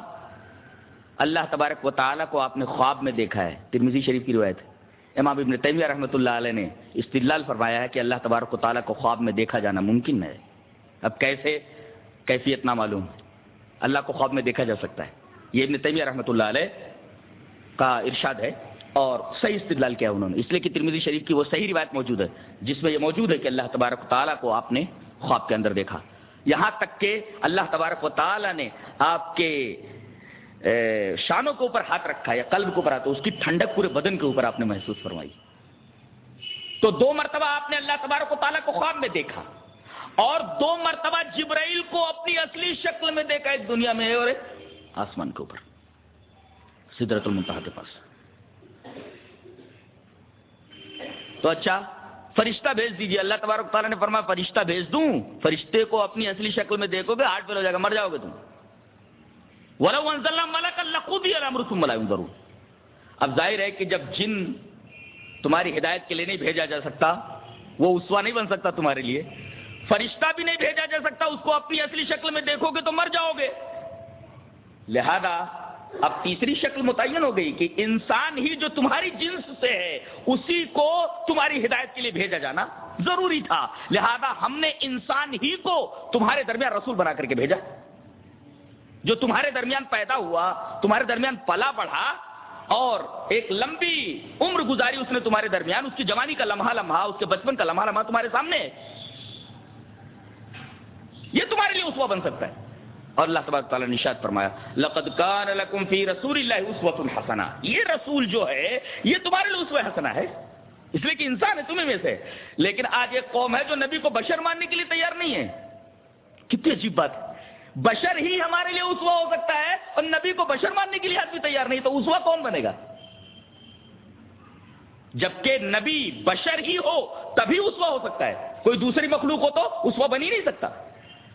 اللہ تبارک و تعالیٰ کو آپ نے خواب میں دیکھا ہے ترمیزی شریف کی روایت امام ابن تیمیہ رحمۃ اللہ علیہ نے استدلال فرمایا ہے کہ اللہ تبارک و تعالیٰ کو خواب میں دیکھا جانا ممکن ہے۔ اب کیسے کیفیت نہ معلوم اللہ کو خواب میں دیکھا جا سکتا ہے۔ یہ ابن تیمیہ رحمۃ اللہ علیہ کا ارشاد ہے اور صحیح استدلال کیا انہوں نے۔ اس لیے کہ ترمیزی شریف کی وہ صحیح روایت موجود ہے، جس میں یہ موجود ہے کہ اللہ تبارک و تعالیٰ کو آپ نے خواب کے اندر دیکھا۔ یہاں تک کہ اللہ تبارک و تعالیٰ نے آپ کے شانوں کے اوپر ہاتھ رکھا یا قلب کے اوپر ہاتھ، اس کی ٹھنڈک پورے بدن کے اوپر آپ نے محسوس فرمائی۔ تو دو مرتبہ آپ نے اللہ تبارک و تعالیٰ کو خواب میں دیکھا۔ اور دو مرتبہ جبرائیل کو اپنی اصلی شکل میں دیکھا ایک دنیا میں اور آسمان کے اوپر، سدرت المنتہا کے پاس۔ تو اچھا فرشتہ بھیج دیجیے اللہ تبارک تعالیٰ نے فرمایا، فرشتہ بھیج دوں۔ فرشتے کو اپنی اصلی شکل میں دیکھو گے ہارٹ فیل ہو جائے گا، مر جاؤ گے تم۔ ملک اللہ خود ہی ضرور اب ظاہر ہے کہ جب جن تمہاری ہدایت کے لیے نہیں بھیجا جا سکتا، وہ اسوا نہیں بن سکتا تمہارے لیے۔ فرشتہ بھی نہیں بھیجا جا سکتا، اس کو اپنی اصلی شکل میں دیکھو گے تو مر جاؤ گے۔ لہذا اب تیسری شکل متعین ہو گئی کہ انسان ہی جو تمہاری جنس سے ہے، اسی کو تمہاری ہدایت کے لیے بھیجا جانا ضروری تھا۔ لہذا ہم نے انسان ہی کو تمہارے درمیان رسول بنا کر کے بھیجا۔ جو تمہارے درمیان پیدا ہوا، تمہارے درمیان پلا بڑھا اور ایک لمبی عمر گزاری اس نے تمہارے درمیان، اس کی جوانی کا لمحہ لمحہ، اس کے بچپن کا لمحہ لمحہ تمہارے سامنے۔ یہ تمہارے لیے اسوا بن سکتا ہے۔ اور اللہ تبارک تعالیٰ نے نشاد فرمایا، لقد کان لکم فی رسول اللہ اسوۃ الحسنہ یہ رسول جو ہے، یہ تمہارے لیے اسوہ حسنہ ہے۔ اس لیے کہ انسان ہے، تمہیں میں سے۔ لیکن آج ایک قوم ہے جو نبی کو بشر ماننے کے لیے تیار نہیں ہے۔ کتنی عجیب بات۔ ہے بشر ہی ہمارے لیے اسوا ہو سکتا ہے اور نبی کو بشر ماننے کے لیے آدمی تیار نہیں، تو اسوا کون بنے گا؟ جبکہ نبی بشر ہی ہو، تبھی اسوا ہو سکتا ہے۔ کوئی دوسری مخلوق ہو تو اسوا بن ہی نہیں سکتا۔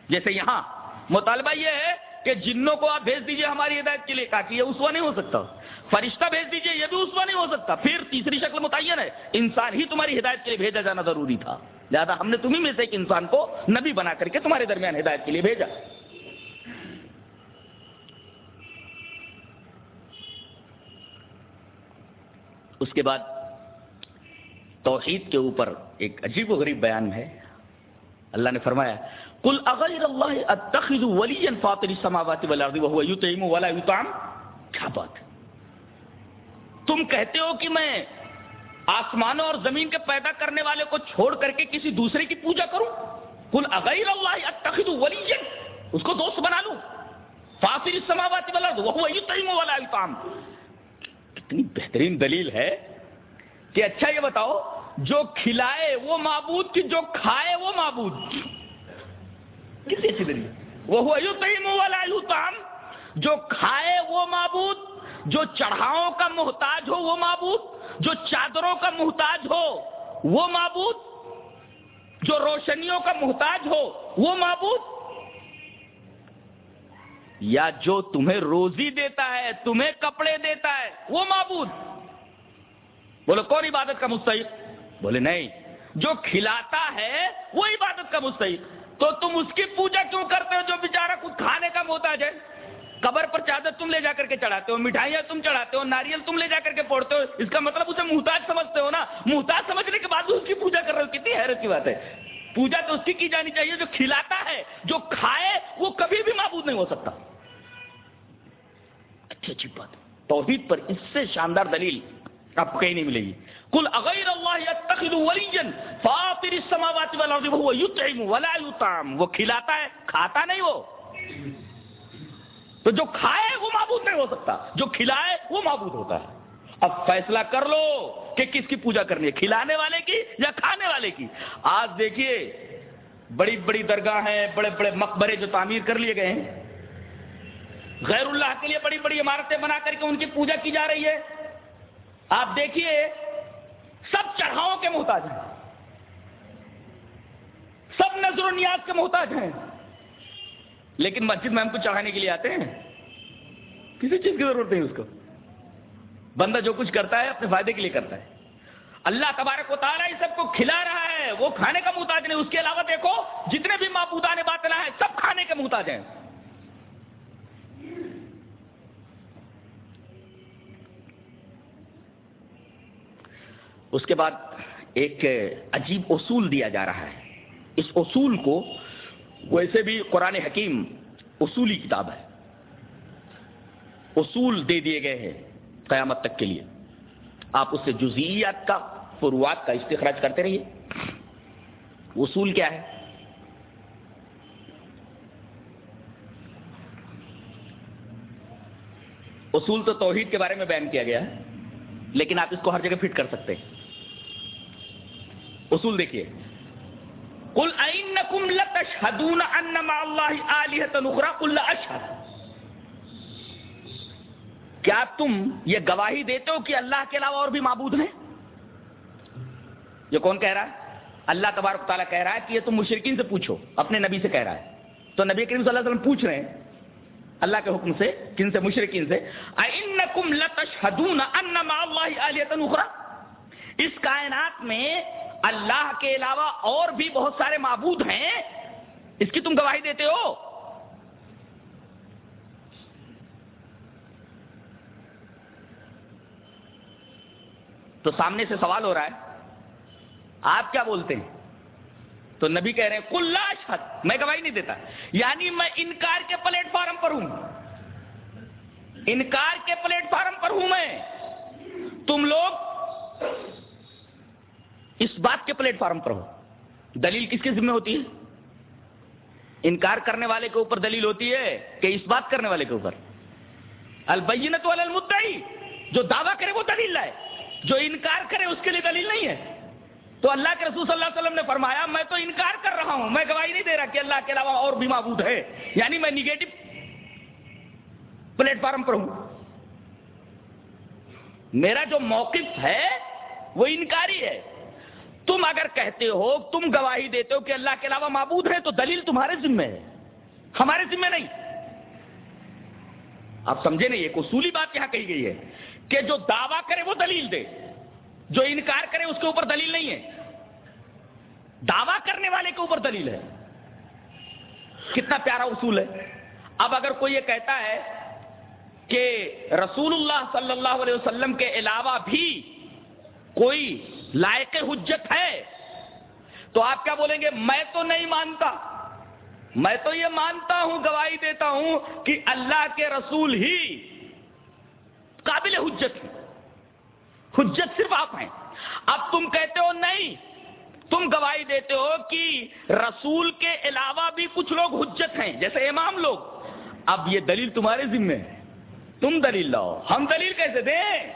جیسے یہاں مطالبہ یہ ہے کہ جنوں کو آپ بھیج دیجیے ہماری ہدایت کے لیے کہا کہ یہ اسوا نہیں ہو سکتا۔ فرشتہ بھیج دیجیے، یہ بھی اسوا نہیں ہو سکتا۔ پھر تیسری شکل متعین ہے، انسان ہی تمہاری ہدایت کے لیے بھیجا جانا ضروری تھا۔ لہٰذا ہم نے تمہیں میں سے ایک انسان کو نبی بنا کر کے تمہارے درمیان ہدایت کے لیے بھیجا۔ اس کے بعد توحید کے اوپر ایک عجیب و غریب بیان ہے۔ اللہ نے فرمایا کل اغیر اللہ اتخذ ولی فاطر السماوات والارض وهو يطعم ولا يطعم کیا بات تم کہتے ہو کہ میں آسمانوں اور زمین کے پیدا کرنے والے کو چھوڑ کر کے کسی دوسرے کی پوجا کروں؟ کل اغیر اللہ اتخذ ولی اس کو دوست بنا لوں؟ فاطر السماوات والارض وهو يطعم ولا يطعم. کتنی بہترین دلیل ہے کہ اچھا یہ بتاؤ، جو کھلائے وہ معبود کی جو کھائے وہ معبود. کسی اچھی دلیل وہ والا جو کھائے وہ معبود، جو چڑھاؤں کا محتاج ہو وہ معبود، جو چادروں کا محتاج ہو وہ معبود، جو روشنیوں کا محتاج ہو وہ معبود، یا جو تمہیں روزی دیتا ہے، تمہیں کپڑے دیتا ہے وہ معبود۔ بولو، کون عبادت کا مستحق؟ بولے، نہیں، جو کھلاتا ہے وہ عبادت کا مستحق۔ تو تم اس کی پوجا کیوں کرتے ہو جو بیچارہ کچھ کھانے کا محتاج ہے؟ قبر پر چادر تم لے جا کر کے چڑھاتے ہو، مٹھائیاں تم چڑھاتے ہو، ناریل تم لے جا کر کے پوڑتے ہو، اس کا مطلب اسے محتاج سمجھتے ہو نا؟ محتاج سمجھنے کے بعد اس کی پوجا کر رہے ہو، کتنی حیرت کی بات ہے۔ پوجا تو اس کی کی جانی چاہیے، جو کھلاتا ہے، جو کھائے، وہ کبھی بھی معبود نہیں ہو سکتا۔ اچھی اچھی بات۔ توحید پر اس سے شاندار دلیل آپ کو کہیں نہیں ملے گی۔ کل اغیر اللہ فاطر السماوات والارض وهو يطعم ولا يطعم. وہ کھلاتا ہے، کھاتا نہیں وہ. تو جو کھائے وہ معبود نہیں ہو سکتا. جو کھلائے وہ معبود ہوتا ہے. اب فیصلہ کر لو کہ کس کی پوجا کرنی ہے، کھلانے والے کی یا کھانے والے کی؟ آج دیکھیے، بڑی بڑی درگاہ ہیں بڑے بڑے مقبرے جو تعمیر کر لیے گئے ہیں. غیر اللہ کے لیے بڑی بڑی عمارتیں بنا کر کے ان کی پوجا کی جا رہی ہے. آپ دیکھیے سب چڑھاؤں کے محتاج ہیں۔ سب نظر و نیاز کے محتاج ہیں۔ لیکن مسجد میں ہم کو چڑھانے کے لیے آتے ہیں۔ کسی چیز کی ضرورت نہیں اس کو۔ بندہ جو کچھ کرتا ہے، اپنے فائدے کے لیے کرتا ہے۔ اللہ تبارک و تعالیٰ ہی سب کو کھلا رہا ہے۔ وہ کھانے کا محتاج نہیں۔ اس کے علاوہ دیکھو، جتنے بھی معبودان نے باطلا ہے سب کھانے کے محتاج ہیں۔ اس کے بعد ایک عجیب اصول دیا جا رہا ہے۔ اس اصول کو ویسے بھی قرآن حکیم اصولی کتاب ہے۔ اصول دے دیے گئے ہیں قیامت تک کے لیے۔ آپ اس سے جزیات کا، فروعات کا استخراج کرتے رہیے۔ اصول کیا ہے؟ اصول تو توحید کے بارے میں بیان کیا گیا ہے، لیکن آپ اس کو ہر جگہ فٹ کر سکتے ہیں۔ اصول دیکھیے۔ کل کیا تم یہ گواہی دیتے ہو کہ اللہ کے علاوہ اور بھی معبود ہیں؟ یہ کون کہہ رہا ہے؟ اللہ تبارک تعالیٰ کہہ رہا ہے کہ یہ تم مشرقین سے پوچھو، اپنے نبی سے کہہ رہا ہے۔ تو نبی کریم صلی اللہ علیہ وسلم پوچھ رہے ہیں، اللہ کے حکم سے، کن سے؟ مشرقین سے۔ اس کائنات میں اللہ کے علاوہ اور بھی بہت سارے معبود ہیں، اس کی تم گواہی دیتے ہو؟ تو سامنے سے سوال ہو رہا ہے، آپ کیا بولتے ہیں؟ تو نبی کہہ رہے ہیں کل حد میں گواہی نہیں دیتا۔ یعنی میں انکار کے پلیٹ فارم پر ہوں۔ انکار کے پلیٹ فارم پر ہوں میں۔ تم لوگ اس بات کے پلیٹ فارم پر ہو۔ دلیل کس کے ذمہ ہوتی ہے؟ انکار کرنے والے کے اوپر دلیل ہوتی ہے کہ اس بات کرنے والے کے اوپر۔ البینت والا المدعی، جو دعویٰ کرے وہ دلیل لائے۔ جو انکار کرے اس کے لیے دلیل نہیں ہے۔ تو اللہ کے رسول صلی اللہ علیہ وسلم نے فرمایا، میں تو انکار کر رہا ہوں، میں گواہی نہیں دے رہا کہ اللہ کے علاوہ اور بھی معبود ہے۔ یعنی میں نگیٹو پلیٹ فارم پر ہوں۔ میرا جو موقف ہے وہ انکاری ہے۔ تم اگر کہتے ہو، تم گواہی دیتے ہو کہ اللہ کے علاوہ معبود ہے تو دلیل تمہارے ذمہ ہے۔ ہمارے ذمہ نہیں۔ آپ سمجھے نہیں، ایک اصولی بات یہاں کہی گئی ہے کہ جو دعویٰ کرے وہ دلیل دے۔ جو انکار کرے اس کے اوپر دلیل نہیں ہے۔ دعویٰ کرنے والے کے اوپر دلیل ہے۔ کتنا پیارا اصول ہے۔ اب اگر کوئی یہ کہتا ہے کہ رسول اللہ صلی اللہ علیہ وسلم کے علاوہ بھی کوئی لائق حجت ہے۔ تو آپ کیا بولیں گے؟ میں تو نہیں مانتا۔ میں تو یہ مانتا ہوں، گواہی دیتا ہوں کہ اللہ کے رسول ہی قابل حجت ہے حجت صرف آپ ہیں۔ اب تم کہتے ہو نہیں، تم گواہی دیتے ہو کہ رسول کے علاوہ بھی کچھ لوگ حجت ہیں، جیسے امام لوگ۔ اب یہ دلیل تمہارے ذمے ہے۔ تم دلیل لاؤ۔ ہم دلیل کیسے دیں؟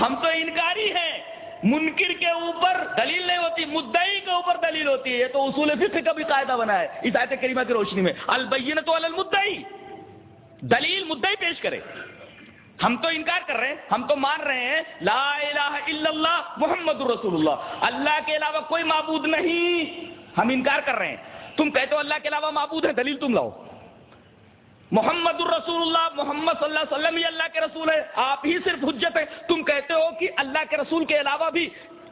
ہم تو انکاری ہیں۔ منکر کے اوپر دلیل نہیں ہوتی، مدعی کے اوپر دلیل ہوتی ہے۔ یہ تو اصول فکر کا بھی قاعدہ بنا ہے، اس آیت کریمہ کی روشنی میں۔ البین تو المدعی۔ دلیل مدعی پیش کرے۔ ہم تو انکار کر رہے ہیں، ہم تو مان رہے ہیں۔ لا الہ الا اللہ محمد الرسول اللہ اللہ کے علاوہ کوئی معبود نہیں۔ ہم انکار کر رہے ہیں۔ تم کہتے ہو اللہ کے علاوہ معبود ہے دلیل تم لاؤ۔ محمد الرسول اللہ محمد صلی اللہ علیہ وسلم ہی اللہ کے رسول ہے آپ ہی صرف حجت ہے تم کہتے ہو کہ اللہ کے رسول کے علاوہ بھی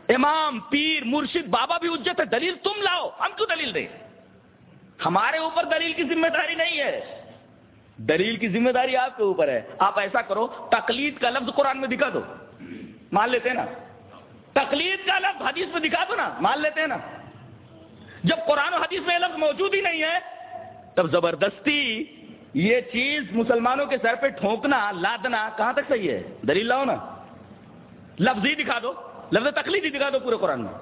امام، پیر، مرشد، بابا بھی حجت ہے دلیل تم لاؤ، ہم کیوں دلیل دیں؟ ہمارے اوپر دلیل کی ذمہ داری نہیں ہے۔ دلیل کی ذمہ داری آپ کے اوپر ہے۔ آپ ایسا کرو، تقلید کا لفظ قرآن میں دکھا دو۔ مان لیتے ہیں نا؟ تقلید کا لفظ حدیث میں دکھا دو نا؟ مان لیتے ہیں نا؟ جب قرآن و حدیث میں لفظ موجود ہی نہیں ہے، تب زبردستی یہ چیز مسلمانوں کے سر پہ ٹھونکنا، لادنا، کہاں تک صحیح ہے؟ دلیل لاؤ نا۔ لفظ ہی دکھا دو، لفظ تقلید ہی دکھا دو پورے قرآن میں۔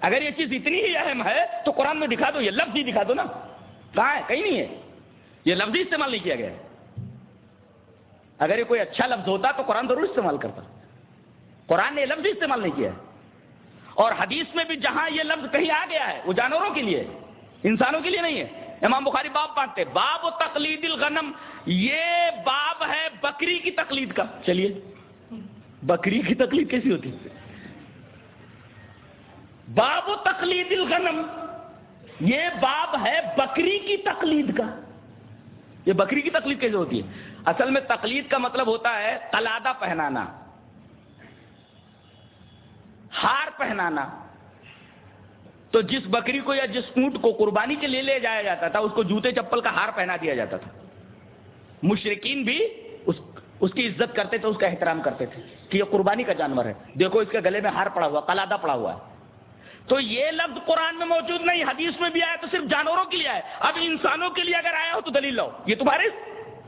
اگر یہ چیز اتنی ہی اہم ہے تو قرآن میں دکھا دو، یہ لفظ ہی دکھا دو نا۔ کہاں ہے؟ کہیں نہیں ہے۔ یہ لفظ ہی استعمال نہیں کیا گیا۔ اگر یہ کوئی اچھا لفظ ہوتا تو قرآن ضرور استعمال کرتا۔ قرآن نے یہ لفظ ہی استعمال نہیں کیا۔ اور حدیث میں بھی جہاں یہ لفظ کہیں آ گیا ہے، وہ جانوروں کے لیے، انسانوں کے لیے نہیں ہے۔ امام بخاری باب بانٹتے باب و تقلید الغنم، یہ باب ہے بکری کی تقلید کا۔ چلیے، بکری کی تقلید کیسی ہوتی؟ باب و تقلید الغنم، یہ باب ہے بکری کی تقلید کا۔ یہ بکری کی تقلید کیسے ہوتی ہے؟ اصل میں تقلید کا مطلب ہوتا ہے تلادہ پہنانا، ہار پہنانا۔ تو جس بکری کو یا جس اونٹ کو قربانی کے لیے لے جایا جاتا تھا، اس کو جوتے چپل کا ہار پہنا دیا جاتا تھا۔ مشرقین بھی اس اس کی عزت کرتے تھے، اس کا احترام کرتے تھے کہ یہ قربانی کا جانور ہے۔ دیکھو، اس کے گلے میں ہار پڑا ہوا کلادہ پڑا ہوا ہے۔ تو یہ لفظ قرآن میں موجود نہیں، حدیث میں بھی آیا تو صرف جانوروں کے لیے آیا۔ اب انسانوں کے لیے اگر آیا ہو تو دلیل لاؤ۔ یہ تمہارے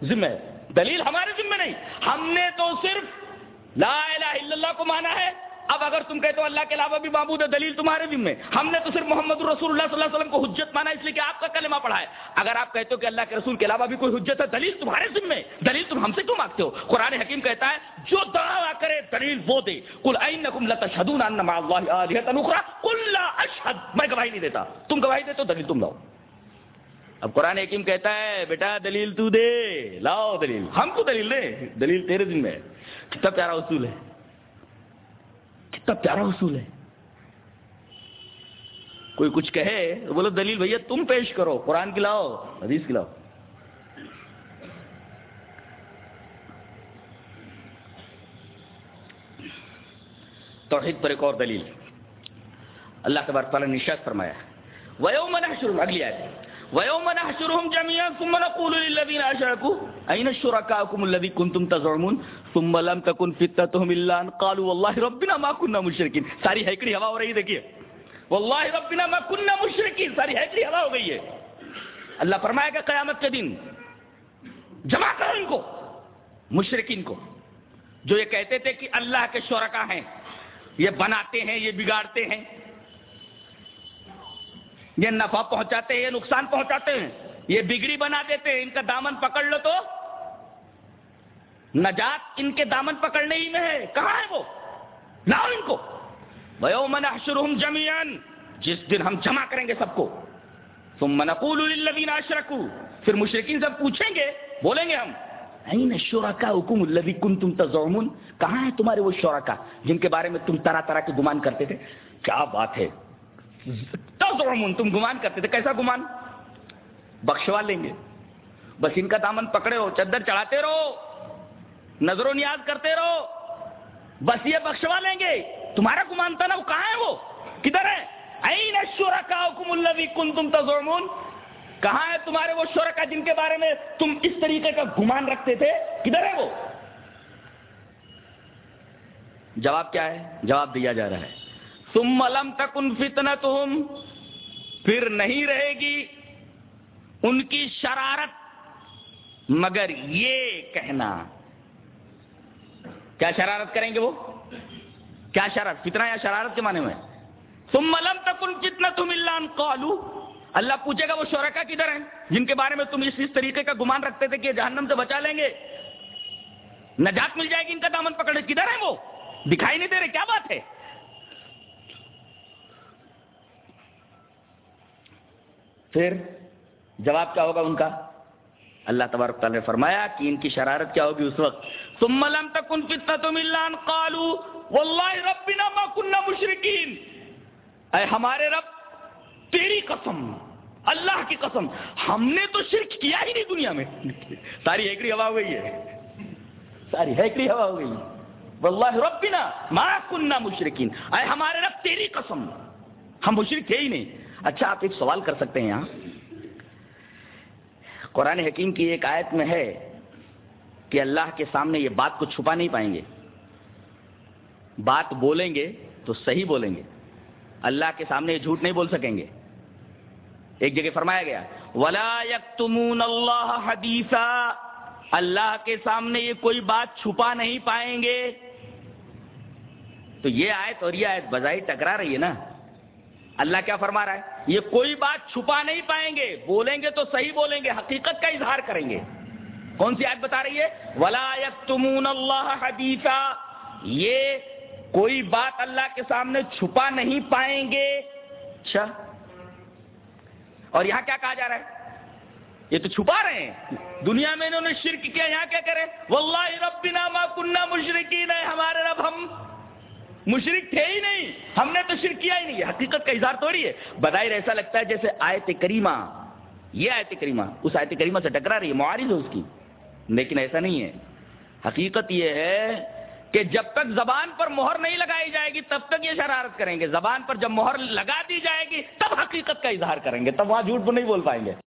ذمہ ہے۔ دلیل ہمارے ذمہ نہیں۔ ہم نے تو صرف لا الہ الا اللہ کو مانا ہے۔ اب اگر تم کہتے ہو اللہ کے علاوہ بھی معبود ہے، دلیل تمہارے ذمہ ہم نے تو صرف محمد رسول اللہ صلی اللہ علیہ وسلم کو حجت مانا، اس لیے کہ آپ کا کلمہ پڑھا ہے۔ اگر آپ کہتے ہو کہ اللہ کے رسول کے علاوہ بھی کوئی حجت ہے، دلیل تمہارے ذمہ دلیل تم ہم سے کیوں مانگتے ہو؟ قرآن حکیم کہتا ہے، جو دعویٰ کرے، دلیل وہ دے۔ کل لتشهدون ان مع الله الهه اخرى۔ قل لا اشهد میں گواہی نہیں دیتا۔ تم گواہی دیتے ہو، دلیل تم لاؤ۔ اب قرآن حکیم کہتا ہے، بیٹا دلیل تو دے، لاؤ دلیل۔ ہم کو دلیل دے۔ دلیل تیرے ذمہ ہے۔ کتنا پیارا اصول ہے۔ کتنا پیارا اصول ہے۔ کوئی کچھ کہے تو بولو دلیل بھیا، تم پیش کرو، قرآن کی لاؤ حدیث کی لاؤ توحید پر ایک اور دلیل۔ اللہ تبارک تعالیٰ نے نشاط فرمایا وَيَوْمَ نَحْشُرُهُمْ، اگلی آیت وَيَوْمَ نَحْشُرُهُمْ جَمِيعًا ثُمَّ نَقُولُ لِلَّذِينَ أَشْرَكُوا، أَيْنَ شُرَكَاؤُكُمُ الَّذِي كُنتُمْ تَزْعُمُونَ؟ ثُمَّ لَمْ تَكُنْ فِتْنَتُهُمْ إِلَّا أَن قَالُوا وَاللَّهِ رَبِّنَا مَا كُنَّا مُشْرِكِينَ۔ ساری ہیکڑی ہوا ہو رہی دیکھیے۔ واللہ ربنا ما كنا مشرکین ساری ہیکڑی ہوا ہو گئی ہے۔ اللہ فرمائے گا قیامت کے دن جمع کرو ان کو، مشرکین کو۔ جو یہ کہتے تھے کہ اللہ کے شرکا ہیں، یہ بناتے ہیں، یہ بگاڑتے ہیں، یہ نفع پہنچاتے ہیں، یہ نقصان پہنچاتے ہیں، یہ بگڑی بنا دیتے ہیں، ان کا دامن پکڑ لو تو نجات ان کے دامن پکڑنے ہی میں ہے۔ کہاں ہے وہ؟ لاؤ ان کو۔ وَيَوْمَ نَحْشُرُهُمْ جَمِيعًا۔ جس دن ہم جمع کریں گے سب کو۔ ثُمَّ نَقُولُ لِلَّذِينَ أَشْرَكُوا۔ پھر مشرکین سے پوچھیں گے، بولیں گے ہم این شرکاؤکم الذی کنتم تزعمون؟ کہاں ہیں تمہارے وہ شرکا جن کے بارے میں تم طرح طرح کے گمان کرتے تھے؟ کیا بات ہے؟ تزعمون، تم گمان کرتے تھے، کیسا گمان؟ بخشوا لیں گے۔ بس ان کا دامن پکڑے ہو چادر چڑھاتے رہو۔ نظر و نیاز کرتے رہو۔ بس یہ بخشوا لیں گے۔ تمہارا گمان نا وہ کہاں ہے وہ؟ کدھر ہے؟ این شرکاؤکم الذی کنتم تزعمون۔ کہاں ہے تمہارے وہ شرکا جن کے بارے میں تم اس طریقے کا گمان رکھتے تھے؟ کدھر ہے وہ؟ جواب کیا ہے؟ جواب دیا جا رہا ہے۔ تم ثم لم تکن فتنتہم۔ پھر نہیں رہے گی ان کی شرارت۔ مگر یہ کہنا کیا شرارت کریں گے وہ؟ کیا شرارت؟ فتنہ یا شرارت کے معنی میں؟ ثم لم تکن فتنتہم الا ان قالوا۔ اللہ پوچھے گا وہ شرکا کدھر ہیں؟ جن کے بارے میں تم اس اس طریقے کا گمان رکھتے تھے کہ جہنم سے بچا لیں گے۔ نجات مل جائے گی ان کا دامن پکڑے کدھر ہیں وہ؟ دکھائی نہیں دے رہے، کیا بات ہے؟ پھر جواب کیا ہوگا ان کا؟ اللہ تبارک تعالیٰ نے فرمایا کہ ان کی شرارت کیا ہوگی اس وقت؟ ثم لم تكن فتنتهم الا ان قالوا والله ربنا ما كنا مشركين. اے ہمارے رب، تیری قسم، اللہ کی قسم، ہم نے تو شرک کیا ہی نہیں دنیا میں۔ ساری ہیکڑی ہوا ہو گئی ہے۔ ساری ہیکڑی ہوا ہو گئی۔ واللہ ربنا ما کننا مشرکین۔ اے ہمارے رب، تیری قسم۔ ہم مشرک تھے ہی نہیں۔ اچھا آپ ایک سوال کر سکتے ہیں یہاں؟ قرآن حکیم کی ایک آیت میں ہے کہ اللہ کے سامنے یہ بات کو چھپا نہیں پائیں گے۔ بات بولیں گے تو صحیح بولیں گے۔ اللہ کے سامنے یہ جھوٹ نہیں بول سکیں گے۔ ایک جگہ فرمایا گیا، ولا یکتمون اللہ حدیثا اللہ کے سامنے یہ کوئی بات چھپا نہیں پائیں گے۔ تو یہ آیت اور یہ آیت بظاہر ٹکرا رہی ہے نا۔ اللہ کیا فرما رہا ہے؟ یہ کوئی بات چھپا نہیں پائیں گے۔ بولیں گے تو صحیح بولیں گے، حقیقت کا اظہار کریں گے۔ کون سی آیت بتا رہی ہے؟ ولا یکتمون اللہ حدیثا یہ کوئی بات اللہ کے سامنے چھپا نہیں پائیں گے۔ اچھا۔ اور یہاں کیا کہا جا رہا ہے؟ یہ تو چھپا رہے ہیں۔ دنیا میں انہوں نے شرک کیا، یہاں کیا کرے واللہ ربنا ما کننا مشرکین ہے ہمارے رب، ہم مشرک تھے ہی نہیں۔ ہم نے تو شرک کیا ہی نہیں۔ حقیقت کا اظہار تھوڑی ہے۔ بظاہر ایسا لگتا ہے جیسے آیت کریمہ، یہ آیت کریمہ، اس آیت کریمہ سے ٹکرا رہی ہے، معارض ہے اس کی۔ لیکن ایسا نہیں ہے۔ حقیقت یہ ہے کہ جب تک زبان پر مہر نہیں لگائی جائے گی، تب تک یہ شرارت کریں گے۔ زبان پر جب مہر لگا دی جائے گی، تب حقیقت کا اظہار کریں گے، تب وہاں جھوٹ نہیں بول پائیں گے۔